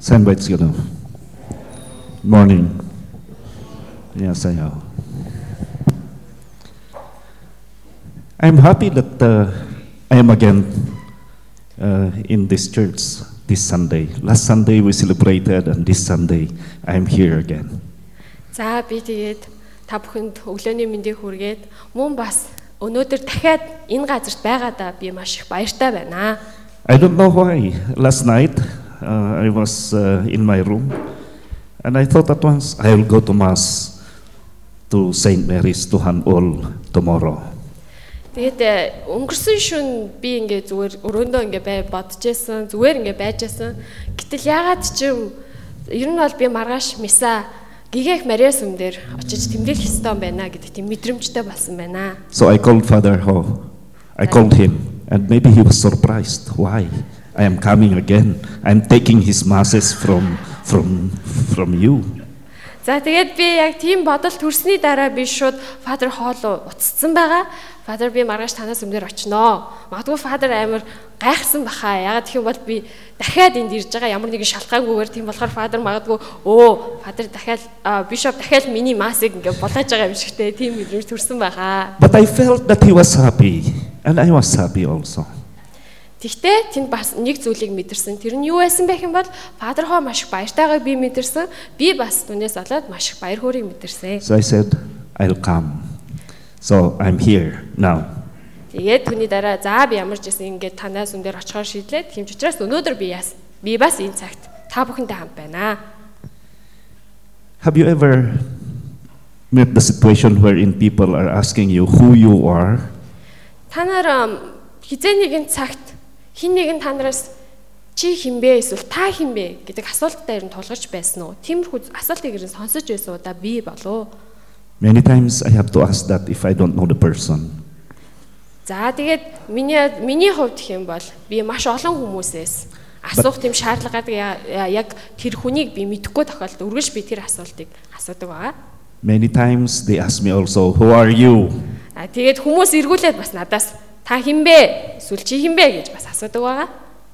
Sam Baitzgano. Morning. Yes, I know. I'm happy that uh, I am again uh, in this church this Sunday. Last Sunday we celebrated, and this Sunday I'm here again. За би тэгээд та бүхэнд өглөөний мэндийг хүргээд мөн бас. I don't know why last night uh, I was uh, in my room, and I thought at once I will go to mass to Saint Mary's to all tomorrow. Тэгээд э, өнгөрсөн шөн би ингээ зүгээр өрөөндөө ингээ бай бодож байсан, зүгээр ингээ байж байсан. Гэтэл ягаад ч юм ер нь бол би маргааш миса гигэх Мариа сүм дээр очиж тэмдэглэх ёстой юм байна гэдэг тийм мэдрэмжтэй болсон байна. So I called Father Ho. I called him, and maybe he was surprised. Why? I am coming again. I'm taking his masses from from from you. За тэгээд би яг тийм бодол төрсний дараа би шууд Father Hall уцсан байгаа. Father би маргааш танаас өмнөр очноо. Магадгүй Father амар гайхсан баха. Ягаад гэх юм бол би дахиад энд ирж байгаа ямар нэгэн шалтгаангүйгээр тийм болохоор Father магадгүй өө Father дахиад Bishop дахиад миний масыг ингээ болгож байгаа юм шигтэй тийм мэдрэмж төрсэн баха. But I felt that he was happy, and I was happy also. Тэгтээ тэнд бас нэг зүйлийг мэдэрсэн. Тэр нь юу байсан бэ гэм бол Father Хоо маш их баяртайгааг би мэдэрсэн. Би бас түүнээс олоод маш их баяр хөөргийг мэдэрсэн. So I said, I'll come. So I'm here now. Тэгээд түүний дараа за би ямар ч гэсэн ингээд танаас үн дээр очихоор шийдлээ. Тийм ч учраас өнөөдөр би яас. Би бас энэ цагт та бүхэнтэй хамт байна. Have you ever met the situation wherein people are asking you who you are? Та нар хизээ нэгэн цагт хин нэгэн та нараас чи хинбэ эсвэл та хинбэ гэдэг асуулттай ер нь тулгарч байсан уу? Тиймэрхүү асуултыг ер нь сонсож байсан удаа би болов. Many times I have to ask that if I don't know the person. За тэгээд миний миний хувьд юм бол би маш олон хүмүүсээс асуух тийм шаардлага гадаг яг тэр хүнийг би мэдэхгүй тохиолдолд үргэлж би тэр асуултыг асуудаг байгаа. Many times they ask me also, who are you? А тэгээд хүмүүс эргүүлээд бас надаас та хинбэ? Эсвэл чи хинбэ гэж бас асуудаг байгаа.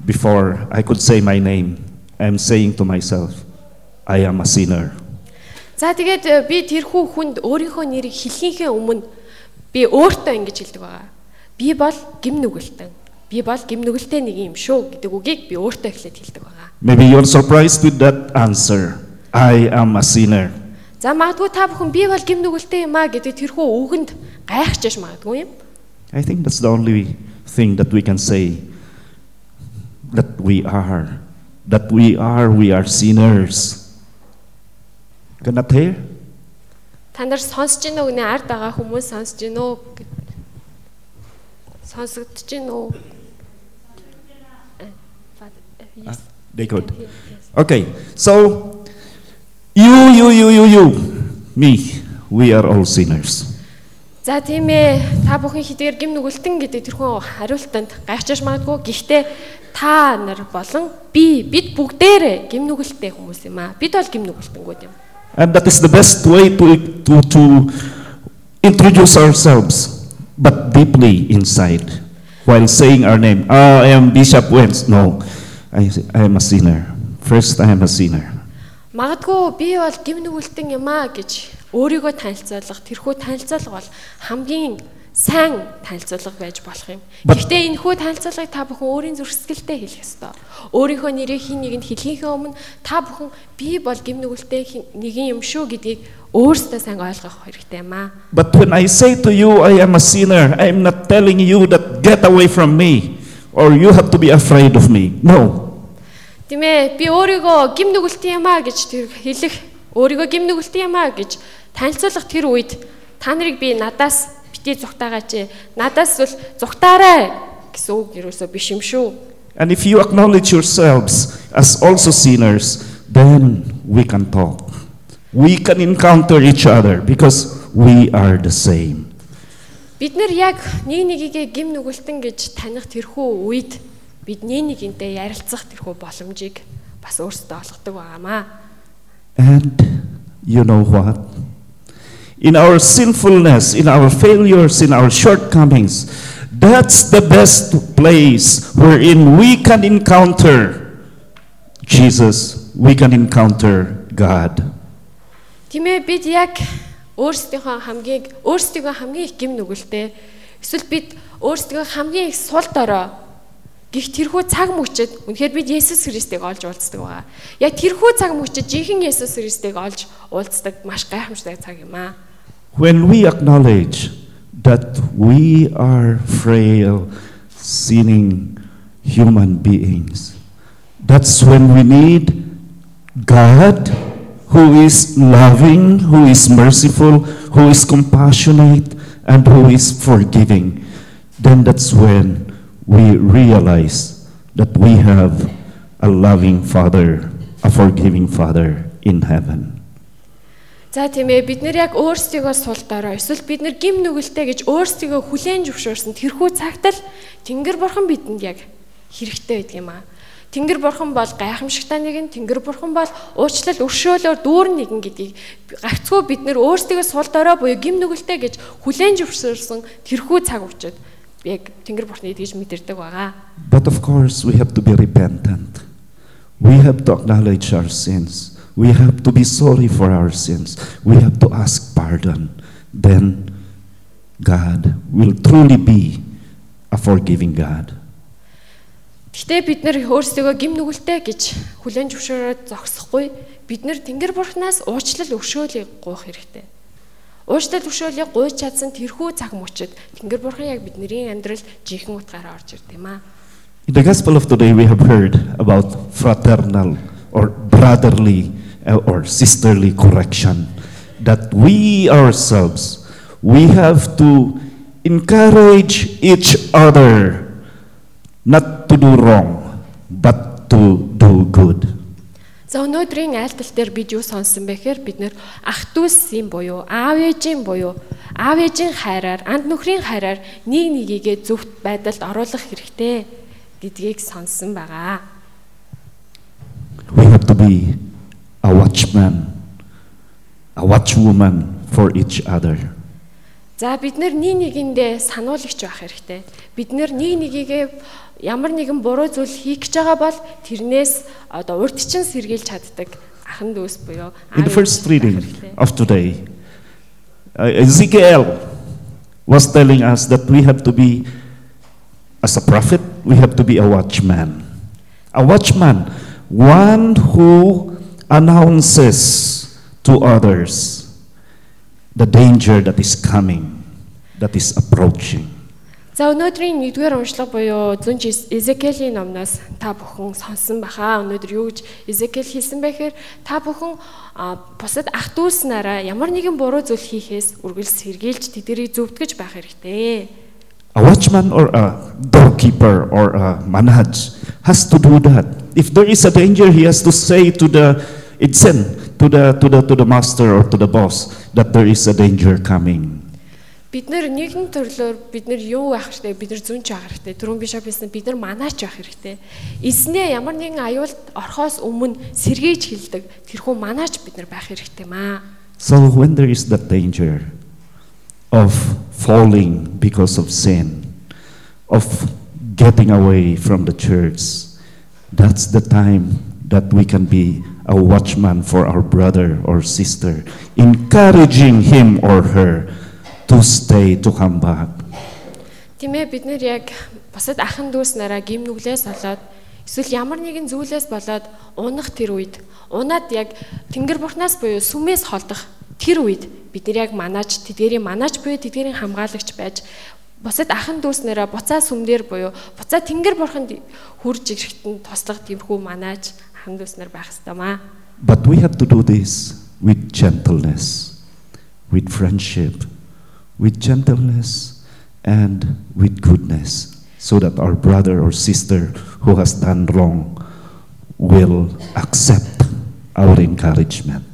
Before I could say my name, I'm saying to myself, I am a sinner. За тэгээд э, би тэрхүү хүнд өөрийнхөө нэрийг хэлхийнхээ өмнө би өөртөө ингэж хэлдэг байгаа. Би бол гим нүгэлтэн. Би бол гим нүгэлтэй нэг юм шүү гэдэг үгийг би өөртөө эхлээд хэлдэг байгаа. Maybe you're surprised with that answer. I am a sinner. За магадгүй та бүхэн би бол гим нүгэлтэй юм а гэдэг тэрхүү үгэнд гайхчихж магадгүй юм. I think that's the only thing that we can say that we are. That we are, we are sinners. Cannot hear? Та нар сонсож гин үү гэнэ ард байгаа хүмүүс сонсож гин үү? Сонсогдож гин үү? Ah, they could. Okay, so you, you, you, you, you, me, we are all sinners. За тийм ээ та бүхэн хэдгээр гим нүгэлтэн гэдэг тэрхүү хариултанд гайхаж магадгүй гэхдээ та нар болон би бид бүгдээрээ гим нүгэлттэй хүмүүс юм аа. Бид бол гим нүгэлтэнгүүд юм. And that is the best way to, to, to introduce ourselves, but deeply inside, while saying our name. Oh, I am Bishop Wentz. No, I, I am a sinner. First, I am a sinner. Магадгүй би бол гим нүгэлтэн юм аа гэж өөрийгөө танилцуулах тэрхүү танилцуулга бол хамгийн сайн танилцуулга байж болох юм. Гэхдээ энэ хүү танилцуулгыг та бүхэн өөрийн зурсгэлтэй хэлэх ёстой. Өөрийнхөө нэрийг хин нэгэнд хэлхийнхээ өмнө та бүхэн би бол гим нүгэлтэй нэгэн юм шүү гэдгийг өөрсдөө сайн ойлгох хэрэгтэй юм аа. But when I say to you I am a sinner, I am not telling you that get away from me or you have to be afraid of me. No. Тэмээ би өөрийгөө гим нүгэлтэй юм аа гэж тэр хэлэх өөрийгөө гим нүгэлтэй юм аа гэж танилцуулах тэр үед та нарыг би надаас бити зүгтаагаач. Надаас бол зүгтаарай гэсэн үг юусоо биш юм шүү. And if you acknowledge yourselves as also sinners, then we can talk. We can encounter each other because we are the same. Бид нэр яг нэг нэгийгээ гим нүгэлтэн гэж таних тэрхүү үед бид нэг нэгэнтэй ярилцах тэрхүү боломжийг бас өөрсдөө олгодог байгаамаа. And you know what? In our sinfulness, in our failures, in our shortcomings. That's the best place wherein we can encounter Jesus, we can encounter God. Тиймээ бид яг өөрсдийнхөө хамгийн өөрсдийнхөө хамгийн их гим нүгэлтэй эсвэл бид өөрсдийнхөө хамгийн их сул дорой гих тэрхүү цаг мөчөд үнэхээр бид Есүс Христийг олж уулздаг байгаа. Яг тэрхүү цаг мөчөд жинхэнэ Есүс Христийг олж уулздаг маш гайхамшигтай цаг юм аа. When we acknowledge that we are frail, sinning human beings, that's when we need God who is loving, who is merciful, who is compassionate, and who is forgiving. Then that's when we realize that we have a loving Father, a forgiving Father in heaven. За тийм ээ бид нэр яг өөрсдийгөө сул дорой эсвэл бид нэр гим нүгэлтэй гэж өөрсдийгөө хүлээн зөвшөөрсөн тэрхүү цагт л Тэнгэр бурхан бидэнд яг хэрэгтэй байдаг юм аа. Тэнгэр бурхан бол гайхамшигтай нэгэн, Тэнгэр бурхан бол уучлал өршөөлөөр дүүрэн нэгэн гэдгийг гагцгүй бид нэр өөрсдийгөө сул дорой буюу гим нүгэлтэй гэж хүлээн зөвшөөрсөн тэрхүү цаг учраад яг Тэнгэр бурханы гэдгийг мэдэрдэг байгаа. But of course, we have to be repentant. We have to acknowledge our sins. We have to be sorry for our sins. We have to ask pardon. Then God will truly be a forgiving God. Гэхдээ бид нэр өөрсдийгөө гим нүгэлтэй гэж хүлээн зөвшөөрөөд зогсохгүй бид нэр Тэнгэр бурхнаас уучлал өршөөлийг гуйх хэрэгтэй. Уучлал өршөөлийг гуйж чадсан тэрхүү цаг мөчөд Тэнгэр бурхан яг бидний амьдралд жинхэнэ утгаараа орж ирд юм аа. In the gospel of today, we have heard about fraternal or brotherly uh, or sisterly correction. That we ourselves, we have to encourage each other not to do wrong, but to do good. За өнөөдрийн айлтал дээр бид юу сонсон бэ гэхээр бид нэр ах дүүсийн буюу аав ээжийн буюу аав ээжийн хайраар анд нөхрийн хайраар нэг нэгийгээ зөвхт байдалд оруулах хэрэгтэй гэдгийг сонсон байгаа. We have to be a watchman, a watchwoman for each other. За бид нэр нэг нэгэндээ сануулагч байх хэрэгтэй. Бид нэр нэг нэгийгээ ямар нэгэн буруу зүйл хийх гэж байгаа бол тэрнээс одоо урд чинь сэргийлж чаддаг ахан дүүс буюу In the first reading of today, uh, Ezekiel was telling us that we have to be, as a prophet, we have to be a watchman. A watchman, one who announces to others the danger that is coming, that is approaching. За өнөөдрийн нэгдүгээр уншлага буюу зүнж Эзекелийн номноос та бүхэн сонсон баха. Өнөөдөр юу гэж Эзекел хэлсэн бэ гэхээр та бүхэн бусад ах дүүс нараа ямар нэгэн буруу зүйл хийхээс үргэлж сэргийлж тэдэрийг зөвтгөж байх хэрэгтэй. A watchman or a doorkeeper or a manaj has to do that. If there is a danger, he has to say to the itsen, to the to the to the master or to the boss that there is a danger coming. Бид нэр нэгэн төрлөөр бид нэр юу байх хэрэгтэй? Бид нэр зүнж байх хэрэгтэй. Түрүүн бишоп хэлсэн бид нар манаач байх хэрэгтэй. Эзнээ ямар нэгэн аюулд орхоос өмнө сэргийж хилдэг. Тэрхүү манаач бид нар байх хэрэгтэй маа. So when there is that danger of falling because of sin, of getting away from the church, that's the time that we can be a watchman for our brother or sister, encouraging him or her to stay, to come back. Тиймээ бид нэр яг бусад ахын дүүс нараа гим нүглээс болоод эсвэл ямар нэгэн зүйлээс болоод унах тэр үед унаад яг тэнгэр бурхнаас буюу сүмээс холдох тэр үед бид нар яг манаач тэдгэрийн манаач буюу тэдгэрийн хамгаалагч байж бусад ахын дүүс нараа буцаа сүмдэр буюу буцаа тэнгэр бурханд хурж ирэхтэн тослох тиймэрхүү манаач ахын дүүс нар байх ёстой маа. But we have to do this with gentleness, with friendship, with gentleness, and with goodness, so that our brother or sister who has done wrong will accept our encouragement.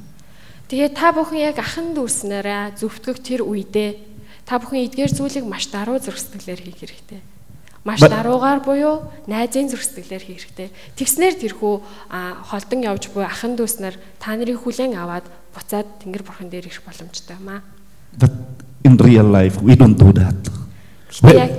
Тэгээ та бүхэн яг ахын дүүс нараа зөвтгөх тэр үедээ та бүхэн эдгээр зүйлийг маш даруй зөрсдөглөөр хийх хэрэгтэй. Маш даруугаар буюу найзын зөрсдөглөөр хийх хэрэгтэй. Тэгснэр тэрхүү холдон явж буй ахын дүүс нар та нарыг хүлээн аваад буцаад тэнгэр бурхан дээр ирэх боломжтой юм аа. But in real life, we don't do that. Яг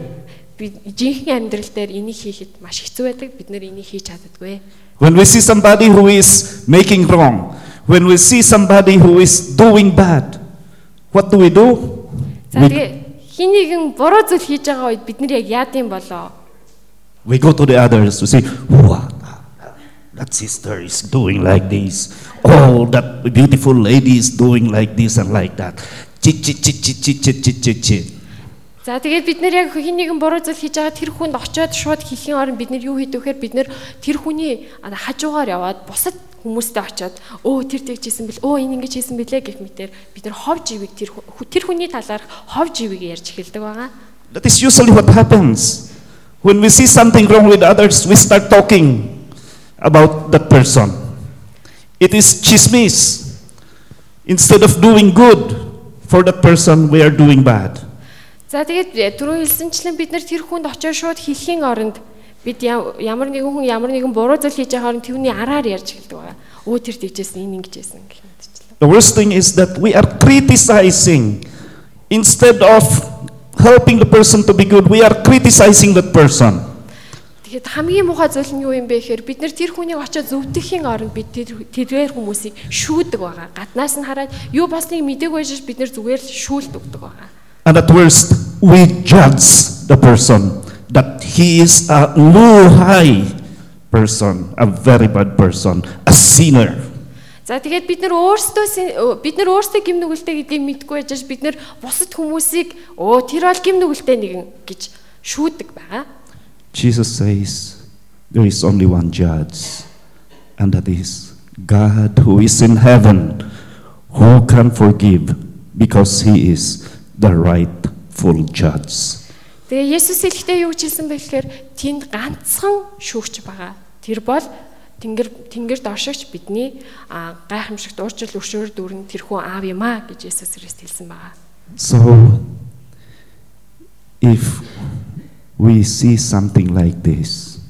бид жинхэнэ амьдрал дээр энийг хийхэд маш хэцүү байдаг. Бид нэр энийг хийж чаддаггүй. When we see somebody who is making wrong, when we see somebody who is doing bad, what do we do? За тэгээ хин нэгэн буруу зүйл хийж байгаа үед бид нар яг яад юм болоо? we go to the others to say, wow, that sister is doing like this. Oh, that beautiful lady is doing like this and like that. Chi chi chi chi chi chi chi chi chi. За тэгээд бид нэр яг хин нэгэн буруу зүйл хийж байгаа тэр хүнд очиод шууд хэлхийн оронд бид нар юу хийдэг вэхээр бид нар тэр хүний хажуугаар яваад бусад хүмүүстэй очиод өө тэр тэгжсэн бил өө энэ ингэж хийсэн билээ гэх мэтэр бид нар хов живийг тэр ху- тэр хүний талаарх хов живийг ярьж эхэлдэг байгаа. That is usually what happens. When we see something wrong with others, we start talking about that person. It is chismis. Instead of doing good for that person, we are doing bad. За тэгээд түрүү хэлсэнчлэн бид нар тэр хүнд очиод шууд хэлхийн оронд бид я- ямар нэгэн хүн ямар нэгэн буруу зүйл хийж байгаа оронд тэрний араар ярьж эхэлдэг байгаа. Өө тэр тэгжсэн энэ ингэжсэн гэх мэтчлээ. The worst thing is that we are criticizing. Instead of helping the person to be good, we are criticizing that person. Тэгэхэд хамгийн муухай зүйл нь юу юм бэ гэхээр бид нар тэр хүнийг очиод зөвдөхийн оронд бид тэр тэрээр хүмүүсийг шүүдэг байгаа. Гаднаас нь хараад юу болсныг мдэггүй байж бид нар зүгээр л шүүлт өгдөг байгаа. And at worst, we judge the person that he is a low high person, a very bad person, a sinner. За тэгээд бид нар өөрсдөө син- ö, бид нар өөрсдөө гим нүгэлтэй гэдгийг мэдгүй байж бид нар бусад хүмүүсийг өө тэр бол гим нүгэлтэй нэгэн гэж шүүдэг байгаа. Jesus says there is only one judge, and that is God who is in heaven, who can forgive because he is the rightful judge. Тэгээ Есүс хэлэхдээ юу хэлсэн бэ гэхээр тэнд ганцхан шүүгч байгаа. Тэр бол Тэнгэр тэнгэр доршигч бидний гайхамшигт уурчил өршөөр дүүрэн тэрхүү аав юм а гэж Есүс Христ хэлсэн байгаа. So, if we see something like this,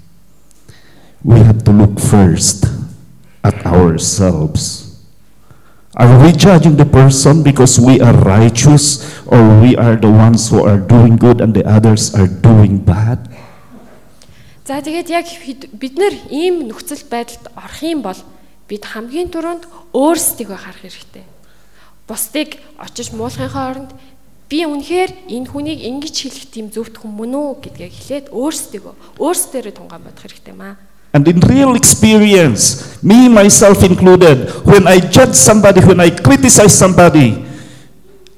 we have to look first at ourselves. Are we judging the person because we are righteous or we are the ones who are doing good and the others are doing bad? За тэгээд яг бид нэр ийм нөхцөл байдалд орох юм бол бид хамгийн түрүүнд өөрсдийгөө харах хэрэгтэй. Бусдыг очиж муулахынхаа оронд би үнэхээр энэ хүнийг ингэж хэлэх тийм зөвхт хүн мөн үү гэдгийг хэлээд өөрсдийгөө өөрсдөө тунгаан бодох хэрэгтэй маа. And in real experience, me myself included, when I judge somebody, when I criticize somebody,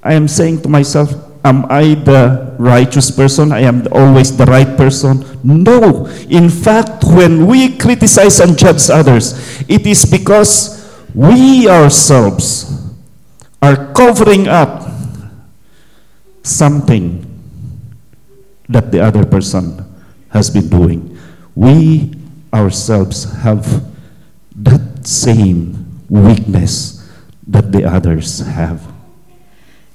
I am saying to myself, Am I the righteous person? I am always the right person? No. In fact, when we criticize and judge others, it is because we ourselves are covering up something that the other person has been doing. We ourselves have that same weakness that the others have.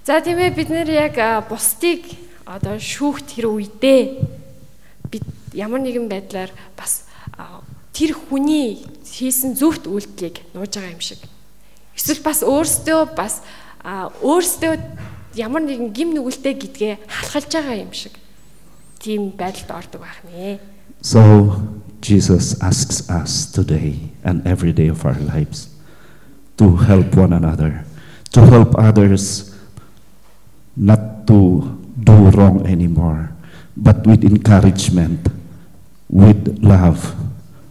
За тийм ээ бид нэр яг бусдыг одоо шүүхт тэр үедээ бид ямар нэгэн байдлаар бас тэр хүний хийсэн зөвхт үйлдэлийг нууж байгаа юм шиг. Эсвэл бас өөрсдөө бас өөрсдөө ямар нэгэн гим нүгэлтэй гэдгээ халахалж байгаа юм шиг. Тийм байдалд ордог байх нэ. So Jesus asks us today and every day of our lives to help one another, to help others not to do wrong anymore, but with encouragement, with love.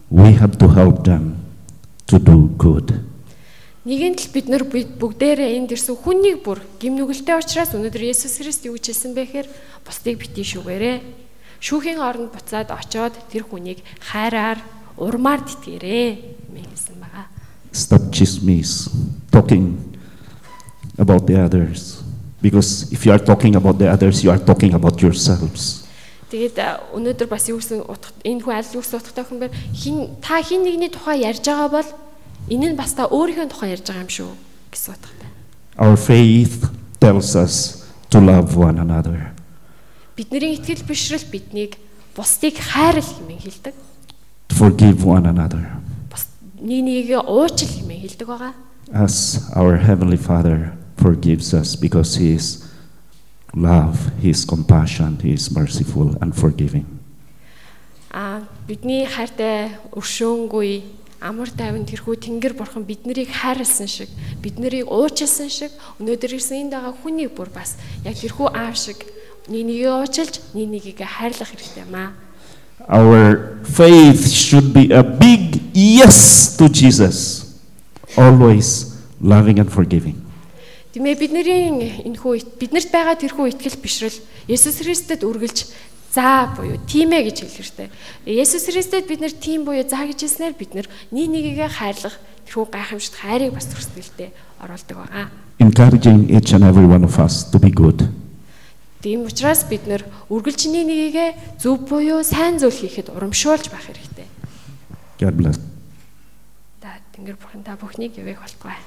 We have to help them to do good. Нэгэнт л бид нар бид бүгдээрээ энд ирсэн хүнийг бүр гим нүгэлтэй учраас өнөөдөр Есүс Христ юу гэж хэлсэн бэ гэхээр бусдыг битгий шүгээрээ. Шүүхийн оронд буцаад очоод тэр хүнийг хайраар урмаар тэтгэрээ мэн хэлсэн байгаа. Stop chismis, talking about the others. Because if you are talking about the others, you are talking about yourselves. Тэгээд а, өнөөдөр бас юу гэсэн утга энэ хүн аль юу гэсэн утгатай хүн бэ? Хин та хин нэгний тухай ярьж байгаа бол энэ нь бас та өөрийнхөө тухай ярьж байгаа юм шүү гэсэн утгатай. Our faith tells us to love one another. Бидний итгэл бишрэл биднийг бусдыг хайрл хэмээн хэлдэг. forgive one another Бас нэг нэгээ уучлал хэмээн хэлдэг байгаа. as our Heavenly Father forgives us because He is love, He is compassion, He is merciful and forgiving. А бидний хайртай өршөөнгүй амар тайван тэрхүү Тэнгэр бурхан биднийг хайрлсан шиг, биднийг уучлсан шиг өнөөдөр ирсэн энд байгаа хүний бүр бас яг тэрхүү аав шиг нэг нэгээ уучлж, нэг нэгийг хайрлах хэрэгтэй юм аа. Our faith should be a big yes to Jesus, always loving and forgiving. Тиймээ бидний энэ хүү биднэрт байгаа тэрхүү итгэл бишрэл Есүс Христэд үргэлж заа буюу тимэ гэж хэлэх хэрэгтэй. Есүс Христэд бид нэр тим буюу заа гэж хэлснээр бид нэг нэгийгээ хайрлах тэрхүү гайхамшигт хайрыг бас төрсгөлтэй оруулдаг байгаа. Encouraging each and every one of us to be good. Тийм учраас бид нэр үргэлж нэг нэгийгээ зөв буюу сайн зүйл хийхэд урамшуулж байх хэрэгтэй. God bless. За Тэнгэр бурхан та бүхнийг явах болтугай.